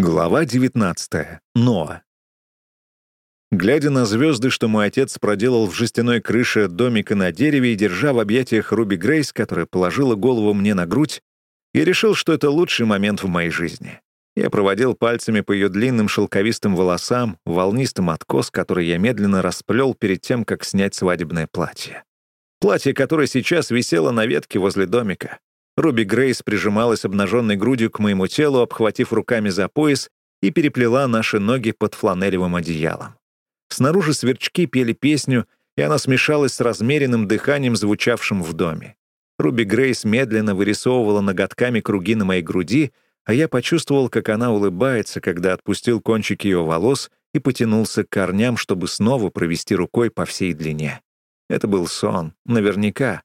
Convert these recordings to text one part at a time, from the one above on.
Глава 19. Ноа. Глядя на звезды, что мой отец проделал в жестяной крыше домика на дереве и держа в объятиях Руби Грейс, которая положила голову мне на грудь, я решил, что это лучший момент в моей жизни. Я проводил пальцами по ее длинным шелковистым волосам, волнистым откос, который я медленно расплел перед тем, как снять свадебное платье. Платье, которое сейчас висело на ветке возле домика. Руби Грейс прижималась обнаженной грудью к моему телу, обхватив руками за пояс, и переплела наши ноги под фланелевым одеялом. Снаружи сверчки пели песню, и она смешалась с размеренным дыханием, звучавшим в доме. Руби Грейс медленно вырисовывала ноготками круги на моей груди, а я почувствовал, как она улыбается, когда отпустил кончик ее волос и потянулся к корням, чтобы снова провести рукой по всей длине. Это был сон, наверняка,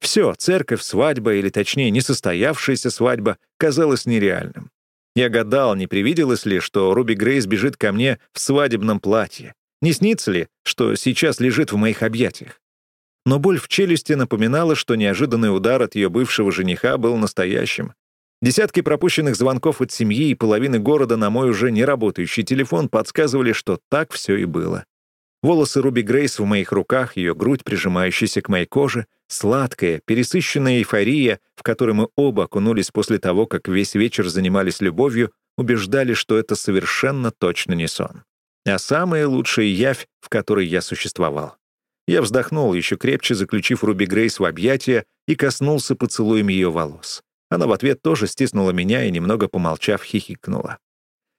все, церковь, свадьба, или точнее, несостоявшаяся свадьба, казалось нереальным. Я гадал, не привиделось ли, что Руби Грейс бежит ко мне в свадебном платье. Не снится ли, что сейчас лежит в моих объятиях? Но боль в челюсти напоминала, что неожиданный удар от ее бывшего жениха был настоящим. Десятки пропущенных звонков от семьи и половины города на мой уже не работающий телефон подсказывали, что так все и было. Волосы Руби Грейс в моих руках, ее грудь, прижимающаяся к моей коже, сладкая, пересыщенная эйфория, в которой мы оба окунулись после того, как весь вечер занимались любовью, убеждали, что это совершенно точно не сон. А самая лучшая явь, в которой я существовал. Я вздохнул, еще крепче заключив Руби Грейс в объятия и коснулся поцелуем ее волос. Она в ответ тоже стиснула меня и, немного помолчав, хихикнула.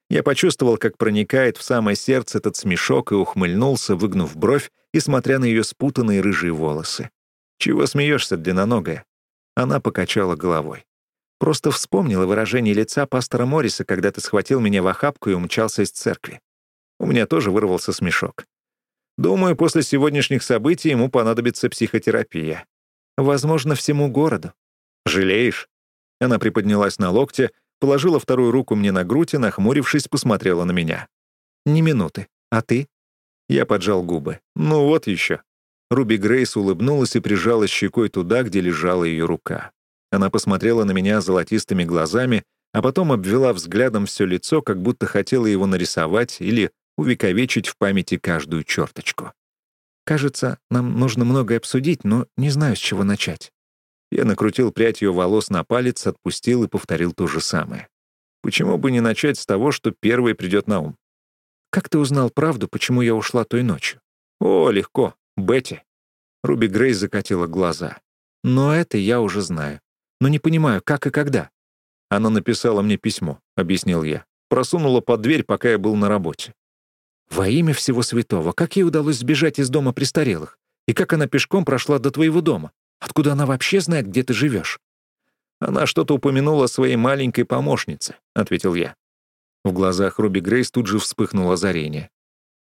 Я почувствовал, как проникает в самое сердце этот смешок и ухмыльнулся, выгнув бровь и смотря на ее спутанные рыжие волосы. «Чего смеешься, длинноногая?» Она покачала головой. Просто вспомнила выражение лица пастора Морриса, когда ты схватил меня в охапку и умчался из церкви. У меня тоже вырвался смешок. Думаю, после сегодняшних событий ему понадобится психотерапия. Возможно, всему городу. Жалеешь? Она приподнялась на локте, положила вторую руку мне на грудь и, нахмурившись, посмотрела на меня. «Ни минуты. А ты?» Я поджал губы. «Ну вот еще». Руби Грейс улыбнулась и прижалась щекой туда, где лежала ее рука. Она посмотрела на меня золотистыми глазами, а потом обвела взглядом все лицо, как будто хотела его нарисовать или увековечить в памяти каждую черточку. «Кажется, нам нужно многое обсудить, но не знаю, с чего начать». Я накрутил прядь ее волос на палец, отпустил и повторил то же самое. Почему бы не начать с того, что первый придет на ум? «Как ты узнал правду, почему я ушла той ночью?» «О, легко. Бетти». Руби Грейс закатила глаза. «Но это я уже знаю. Но не понимаю, как и когда». «Она написала мне письмо», — объяснил я. Просунула под дверь, пока я был на работе. «Во имя всего святого, как ей удалось сбежать из дома престарелых? И как она пешком прошла до твоего дома? Откуда она вообще знает, где ты живешь?» «Она что-то упомянула своей маленькой помощнице», — ответил я. В глазах Руби Грейс тут же вспыхнуло озарение.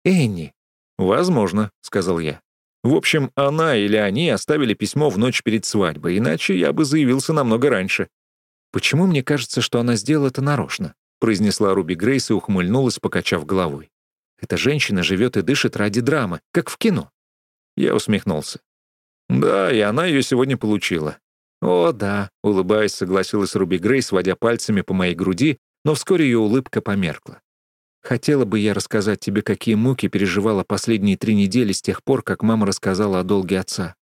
«Энни». «Возможно», — сказал я. «В общем, она или они оставили письмо в ночь перед свадьбой, иначе я бы заявился намного раньше». «Почему мне кажется, что она сделала это нарочно?» — произнесла Руби Грейс и ухмыльнулась, покачав головой. «Эта женщина живет и дышит ради драмы, как в кино». Я усмехнулся. «Да, и она ее сегодня получила». «О, да», — улыбаясь, согласилась Руби Грей, сводя пальцами по моей груди, но вскоре ее улыбка померкла. «Хотела бы я рассказать тебе, какие муки переживала последние три недели с тех пор, как мама рассказала о долге отца.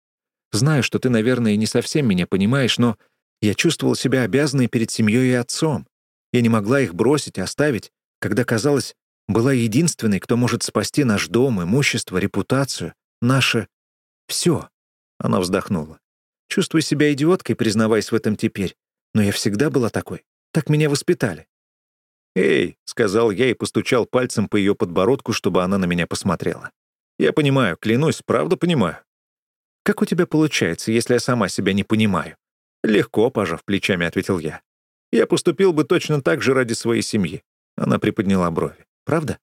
Знаю, что ты, наверное, не совсем меня понимаешь, но я чувствовала себя обязанной перед семьей и отцом. Я не могла их бросить, оставить, когда, казалось, была единственной, кто может спасти наш дом, имущество, репутацию, наше... все. Она вздохнула. «Чувствую себя идиоткой, признаваясь в этом теперь. Но я всегда была такой. Так меня воспитали». «Эй», — сказал я и постучал пальцем по ее подбородку, чтобы она на меня посмотрела. «Я понимаю, клянусь, правда понимаю». «Как у тебя получается, если я сама себя не понимаю?» «Легко», — пожав плечами, ответил я. «Я поступил бы точно так же ради своей семьи». Она приподняла брови. «Правда?»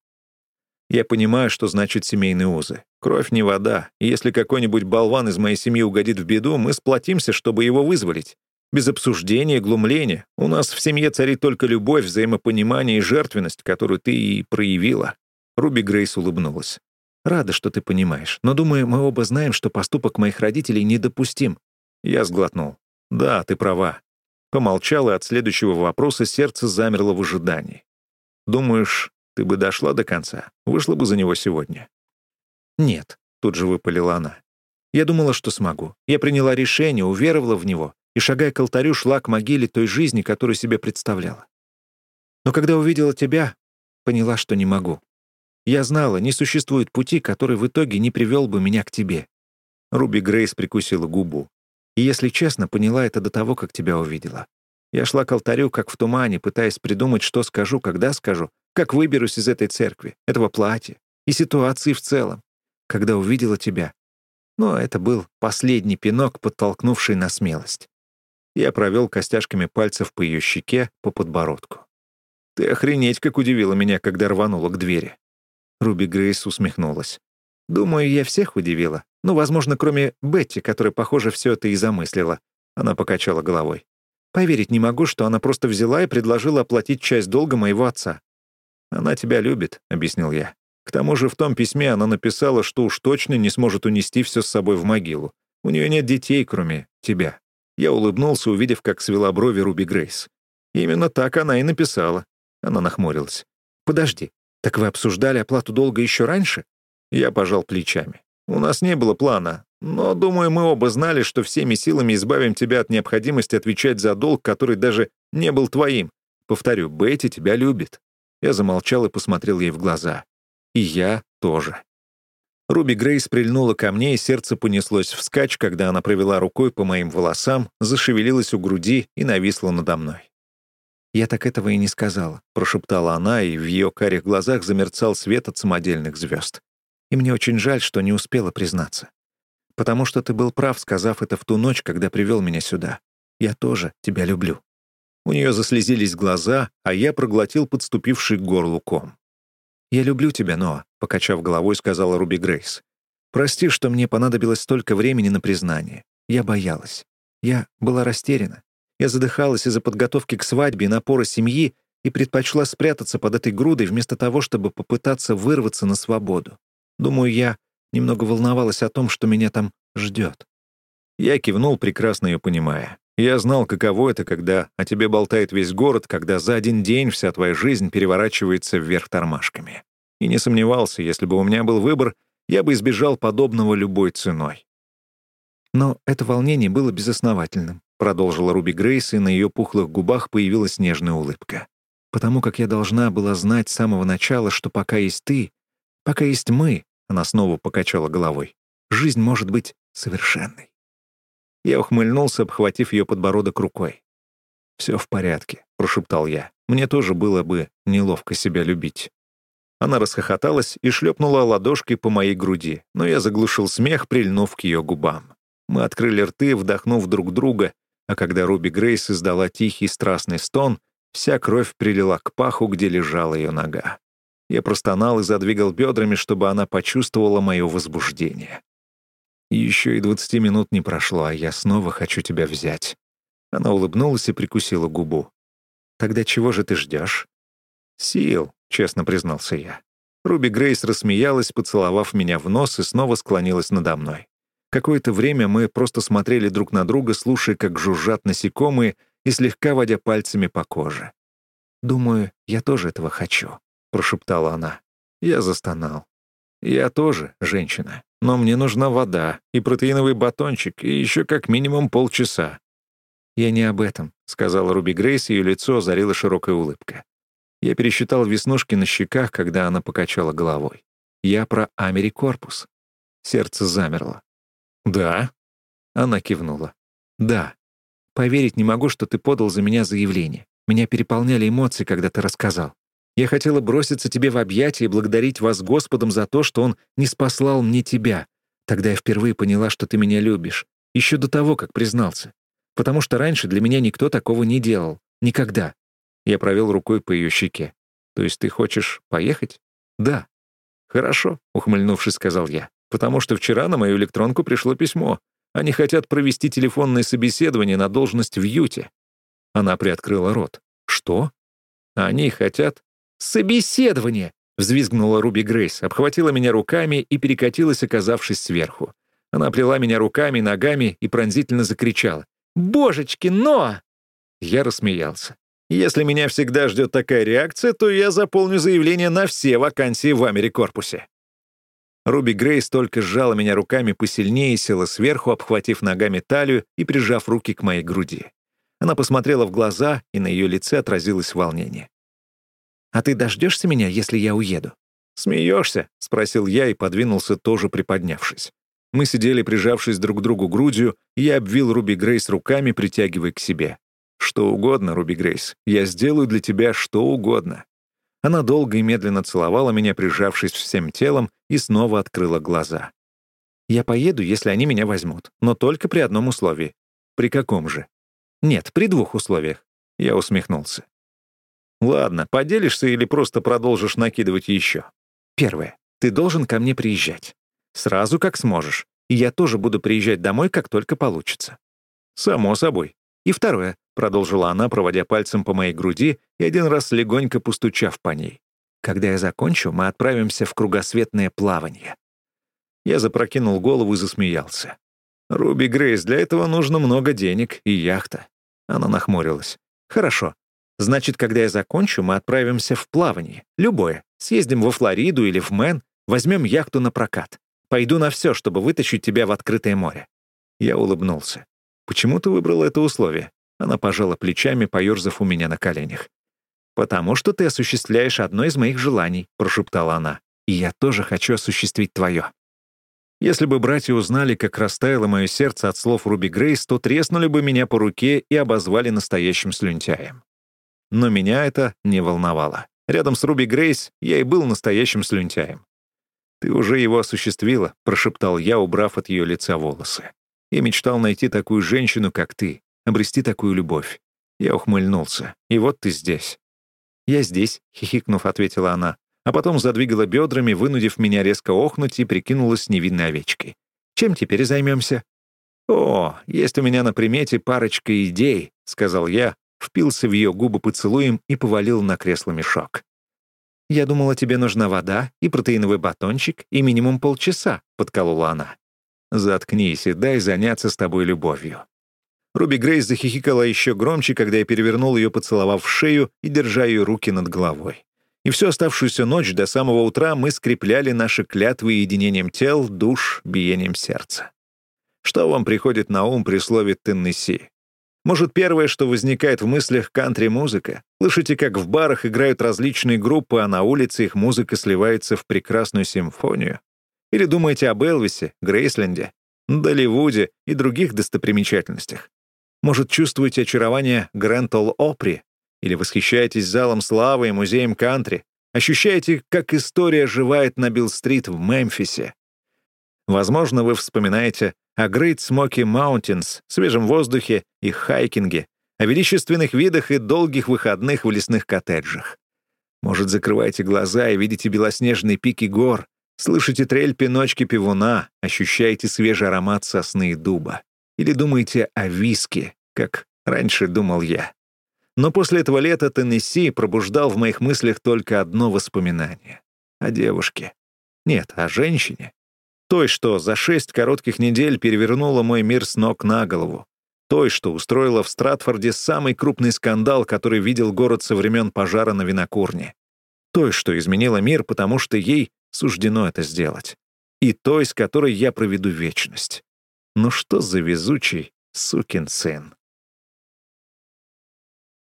Я понимаю, что значит семейные узы. Кровь не вода, и если какой-нибудь болван из моей семьи угодит в беду, мы сплотимся, чтобы его вызволить. Без обсуждения глумления. У нас в семье царит только любовь, взаимопонимание и жертвенность, которую ты и проявила». Руби Грейс улыбнулась. «Рада, что ты понимаешь, но, думаю, мы оба знаем, что поступок моих родителей недопустим». Я сглотнул. «Да, ты права». Помолчал, и от следующего вопроса сердце замерло в ожидании. Думаешь, ты бы дошла до конца? Вышла бы за него сегодня?» «Нет», — тут же выпалила она. «Я думала, что смогу. Я приняла решение, уверовала в него, и, шагая к алтарю, шла к могиле той жизни, которую себе представляла. Но когда увидела тебя, поняла, что не могу. Я знала, не существует пути, который в итоге не привел бы меня к тебе. Руби Грейс прикусила губу. И, если честно, поняла это до того, как тебя увидела. Я шла к алтарю, как в тумане, пытаясь придумать, что скажу, когда скажу, как выберусь из этой церкви, этого платья и ситуации в целом, когда увидела тебя. Но это был последний пинок, подтолкнувший на смелость. Я провел костяшками пальцев по ее щеке, по подбородку. «Ты охренеть, как удивила меня, когда рванула к двери». Руби Грейс усмехнулась. «Думаю, я всех удивила. Ну, возможно, кроме Бетти, которая, похоже, все это и замыслила». Она покачала головой. «Поверить не могу, что она просто взяла и предложила оплатить часть долга моего отца». «Она тебя любит», — объяснил я. К тому же в том письме она написала, что уж точно не сможет унести все с собой в могилу. У нее нет детей, кроме тебя. Я улыбнулся, увидев, как свела брови Руби Грейс. Именно так она и написала. Она нахмурилась. «Подожди, так вы обсуждали оплату долга еще раньше?» Я пожал плечами. «У нас не было плана, но, думаю, мы оба знали, что всеми силами избавим тебя от необходимости отвечать за долг, который даже не был твоим. Повторю, Бетти тебя любит». Я замолчал и посмотрел ей в глаза. «И я тоже». Руби Грейс прильнула ко мне, и сердце понеслось вскачь, когда она провела рукой по моим волосам, зашевелилась у груди и нависла надо мной. «Я так этого и не сказала», — прошептала она, и в ее карих глазах замерцал свет от самодельных звезд. «И мне очень жаль, что не успела признаться. Потому что ты был прав, сказав это в ту ночь, когда привел меня сюда. Я тоже тебя люблю». У нее заслезились глаза, а я проглотил подступивший к горлу ком. «Я люблю тебя, Ноа», — покачав головой, сказала Руби Грейс. «Прости, что мне понадобилось столько времени на признание. Я боялась. Я была растеряна. Я задыхалась из-за подготовки к свадьбе и напора семьи и предпочла спрятаться под этой грудой вместо того, чтобы попытаться вырваться на свободу. Думаю, я немного волновалась о том, что меня там ждет. Я кивнул, прекрасно ее понимая. Я знал, каково это, когда о тебе болтает весь город, когда за один день вся твоя жизнь переворачивается вверх тормашками. И не сомневался, если бы у меня был выбор, я бы избежал подобного любой ценой. Но это волнение было безосновательным продолжила Руби Грейс, и на ее пухлых губах появилась нежная улыбка. «Потому как я должна была знать с самого начала, что пока есть ты, пока есть мы», она снова покачала головой, «жизнь может быть совершенной». Я ухмыльнулся, обхватив ее подбородок рукой. «Все в порядке», — прошептал я. «Мне тоже было бы неловко себя любить». Она расхохоталась и шлепнула ладошкой по моей груди, но я заглушил смех, прильнув к ее губам. Мы открыли рты, вдохнув друг друга, а когда Руби Грейс издала тихий страстный стон, вся кровь прилила к паху, где лежала ее нога. Я простонал и задвигал бедрами, чтобы она почувствовала мое возбуждение. Еще и двадцати минут не прошло, а я снова хочу тебя взять. Она улыбнулась и прикусила губу. «Тогда чего же ты ждешь?» «Сил», — честно признался я. Руби Грейс рассмеялась, поцеловав меня в нос и снова склонилась надо мной. Какое-то время мы просто смотрели друг на друга, слушая, как жужжат насекомые и слегка водя пальцами по коже. «Думаю, я тоже этого хочу», — прошептала она. Я застонал. «Я тоже женщина, но мне нужна вода и протеиновый батончик, и еще как минимум полчаса». «Я не об этом», — сказала Руби Грейс, ее лицо озарила широкая улыбка. Я пересчитал веснушки на щеках, когда она покачала головой. «Я про Америкорпус». Сердце замерло. «Да?» Она кивнула. «Да. Поверить не могу, что ты подал за меня заявление. Меня переполняли эмоции, когда ты рассказал. Я хотела броситься тебе в объятия и благодарить вас Господом за то, что Он не спаслал мне тебя. Тогда я впервые поняла, что ты меня любишь. Еще до того, как признался. Потому что раньше для меня никто такого не делал. Никогда. Я провел рукой по ее щеке. То есть ты хочешь поехать? Да. Хорошо, ухмыльнувшись, сказал я потому что вчера на мою электронку пришло письмо. Они хотят провести телефонное собеседование на должность в Юте». Она приоткрыла рот. «Что?» «Они хотят...» «Собеседование!» — взвизгнула Руби Грейс, обхватила меня руками и перекатилась, оказавшись сверху. Она плела меня руками, ногами и пронзительно закричала. «Божечки, но!» Я рассмеялся. Если меня всегда ждет такая реакция, то я заполню заявление на все вакансии в Америкорпусе. Руби Грейс только сжала меня руками посильнее, села сверху, обхватив ногами талию и прижав руки к моей груди. Она посмотрела в глаза, и на ее лице отразилось волнение. «А ты дождешься меня, если я уеду?» «Смеешься?» — спросил я и подвинулся, тоже приподнявшись. Мы сидели, прижавшись друг к другу грудью, и я обвил Руби Грейс руками, притягивая к себе. «Что угодно, Руби Грейс. Я сделаю для тебя что угодно. Она долго и медленно целовала меня, прижавшись всем телом, и снова открыла глаза. «Я поеду, если они меня возьмут, но только при одном условии». «При каком же?» «Нет, при двух условиях». Я усмехнулся. «Ладно, поделишься или просто продолжишь накидывать еще?» «Первое. Ты должен ко мне приезжать. Сразу, как сможешь. И я тоже буду приезжать домой, как только получится». «Само собой. И второе. — продолжила она, проводя пальцем по моей груди и один раз легонько постучав по ней. «Когда я закончу, мы отправимся в кругосветное плавание». Я запрокинул голову и засмеялся. «Руби Грейс, для этого нужно много денег и яхта». Она нахмурилась. «Хорошо. Значит, когда я закончу, мы отправимся в плавание. Любое. Съездим во Флориду или в Мэн, возьмем яхту на прокат. Пойду на все, чтобы вытащить тебя в открытое море». Я улыбнулся. «Почему ты выбрал это условие?» Она пожала плечами, поёрзав у меня на коленях. «Потому что ты осуществляешь одно из моих желаний», — прошептала она. «И я тоже хочу осуществить твое». Если бы братья узнали, как растаяло мое сердце от слов Руби Грейс, то треснули бы меня по руке и обозвали настоящим слюнтяем. Но меня это не волновало. Рядом с Руби Грейс я и был настоящим слюнтяем. «Ты уже его осуществила», — прошептал я, убрав от ее лица волосы. «Я мечтал найти такую женщину, как ты, обрести такую любовь. Я ухмыльнулся. И вот ты здесь. «Я здесь», — хихикнув, ответила она, а потом задвигала бедрами, вынудив меня резко охнуть и прикинулась невинной овечкой. «Чем теперь займемся?» «О, есть у меня на примете парочка идей», — сказал я, впился в ее губы поцелуем и повалил на кресло мешок. «Я думала, тебе нужна вода и протеиновый батончик и минимум полчаса», — подколола она. «Заткнись и дай заняться с тобой любовью». Руби Грейс захихикала еще громче, когда я перевернул ее, поцеловав в шею и держа ее руки над головой. И всю оставшуюся ночь до самого утра мы скрепляли наши клятвы единением тел, душ, биением сердца. Что вам приходит на ум при слове «Теннесси»? Может, первое, что возникает в мыслях — кантри-музыка? Слышите, как в барах играют различные группы, а на улице их музыка сливается в прекрасную симфонию? Или думаете об Элвисе, Грейсленде, Долливуде и других достопримечательностях? Может, чувствуете очарование Грэнд Опри? Или восхищаетесь залом славы и музеем кантри? Ощущаете, как история оживает на Билл-стрит в Мемфисе? Возможно, вы вспоминаете о Great Smoky Mountains, свежем воздухе и хайкинге, о величественных видах и долгих выходных в лесных коттеджах. Может, закрываете глаза и видите белоснежные пики гор, слышите трель пиночки пивуна, ощущаете свежий аромат сосны и дуба. Или думаете о виске, как раньше думал я. Но после этого лета Теннесси пробуждал в моих мыслях только одно воспоминание. О девушке. Нет, о женщине. Той, что за шесть коротких недель перевернула мой мир с ног на голову. Той, что устроила в Стратфорде самый крупный скандал, который видел город со времен пожара на винокурне. Той, что изменила мир, потому что ей суждено это сделать. И той, с которой я проведу вечность. Ну что за везучий сукин сын?